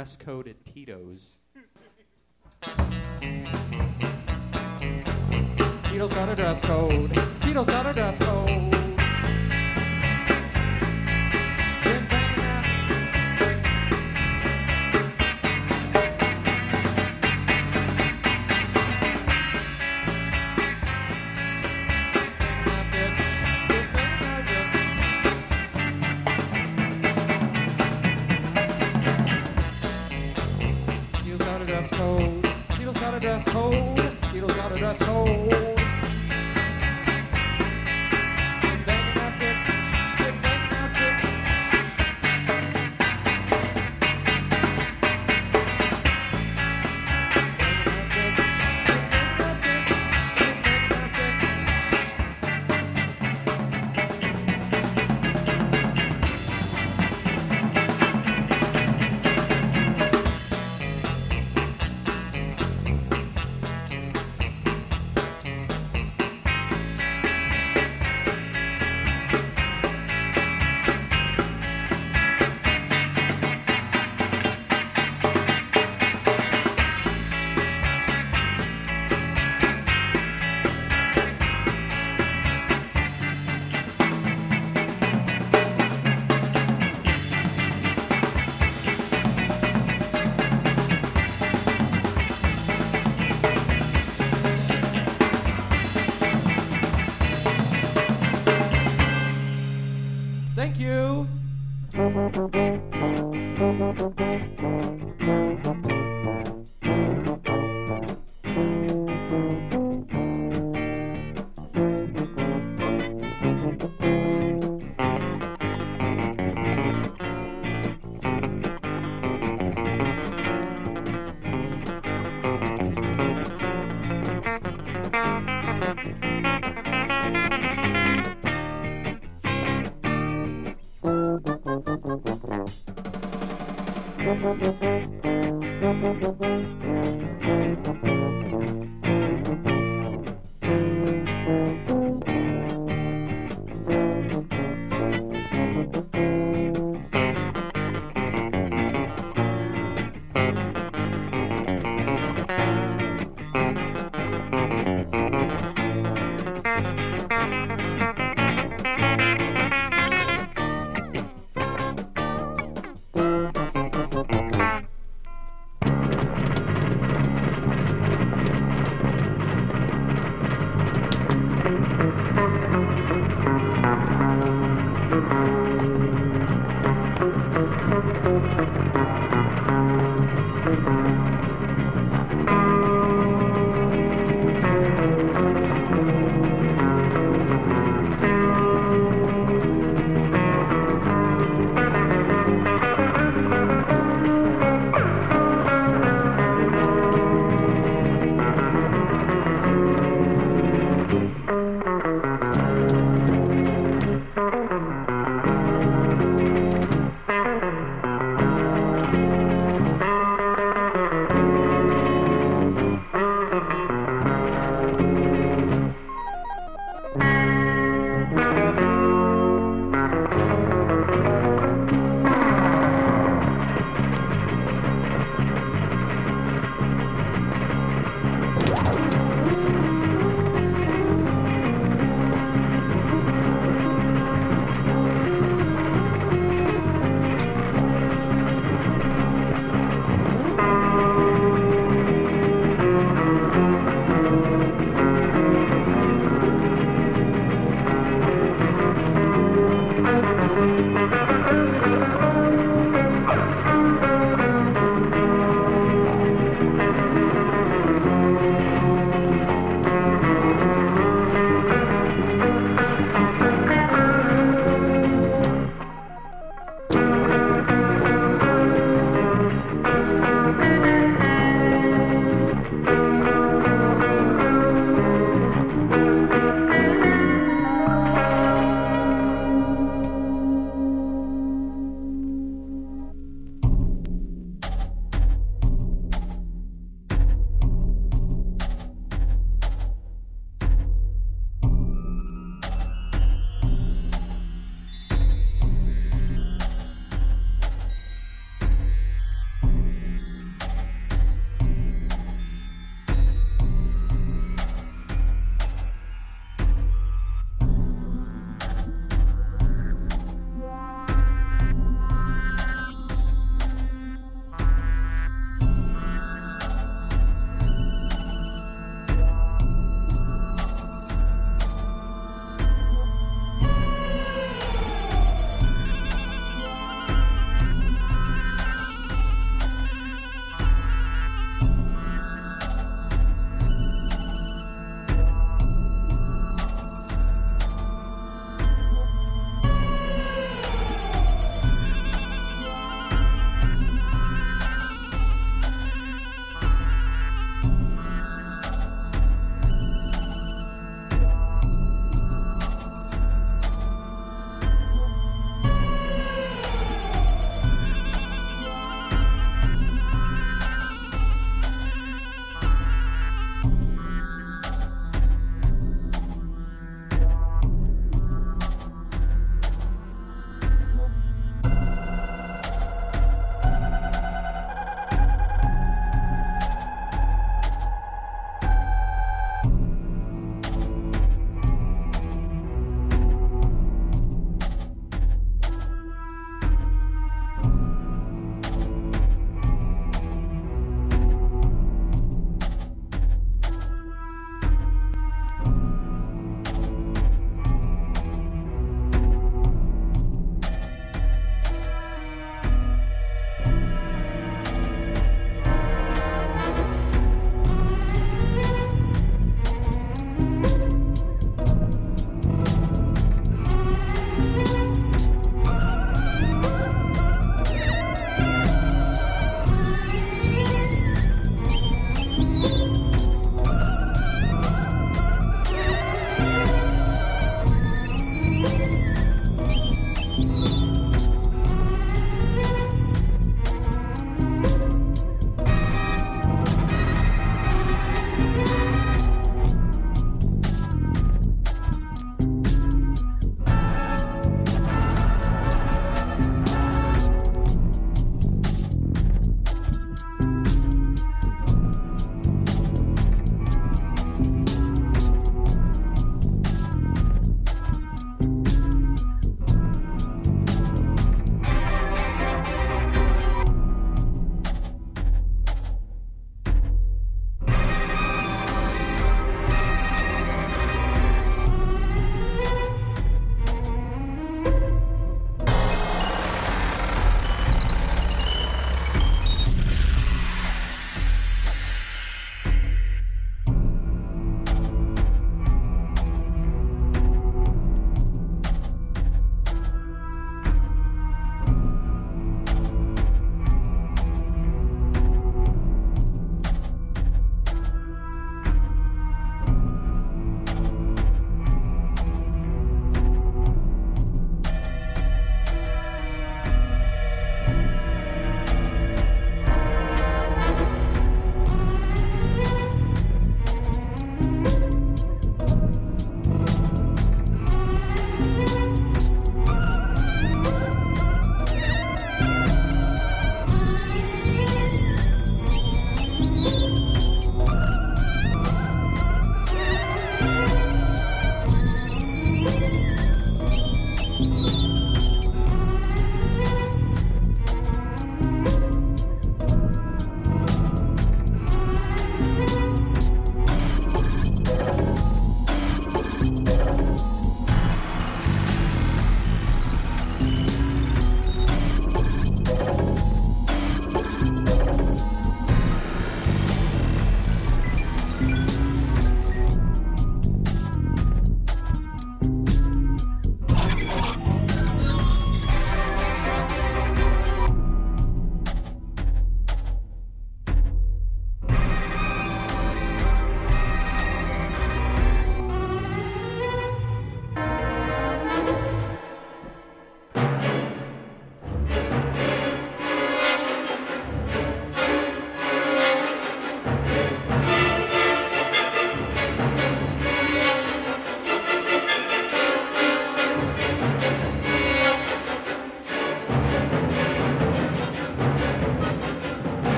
dress code at Tito's. Tito's got a dress code. Tito's got a dress code. Thank you.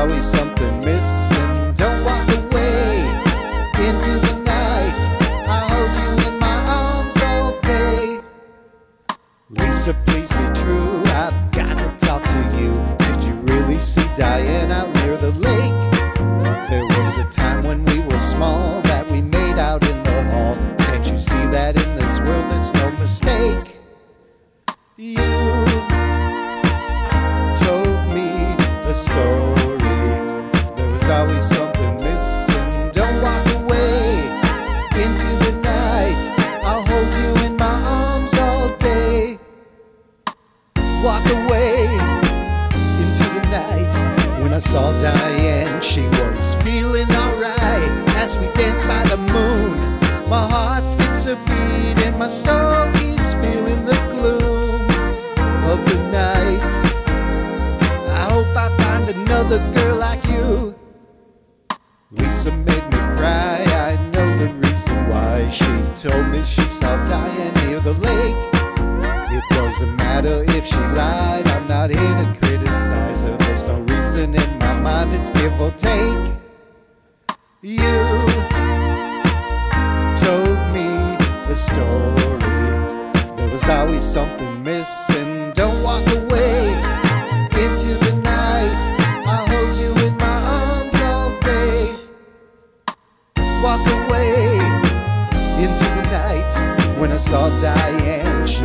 always something missing. away into the night when I saw Diane. She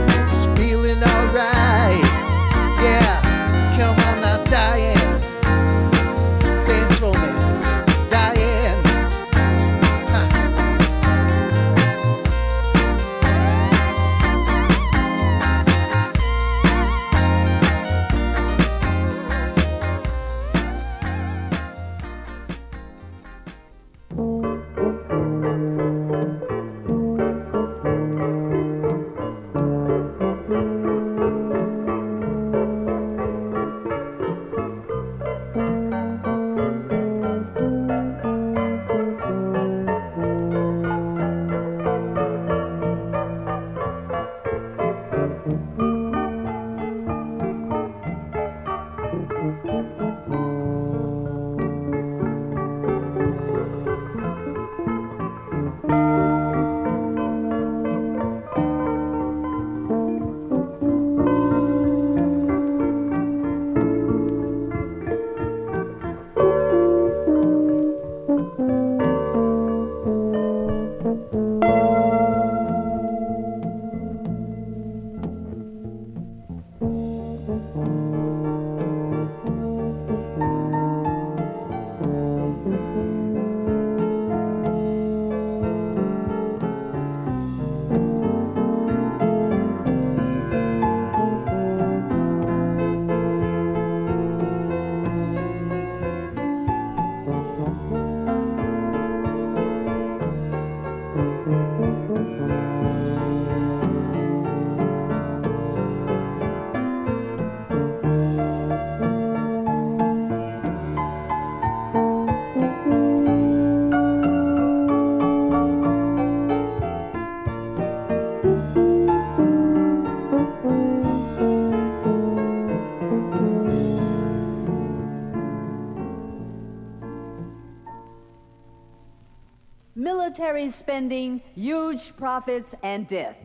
military spending, huge profits, and death.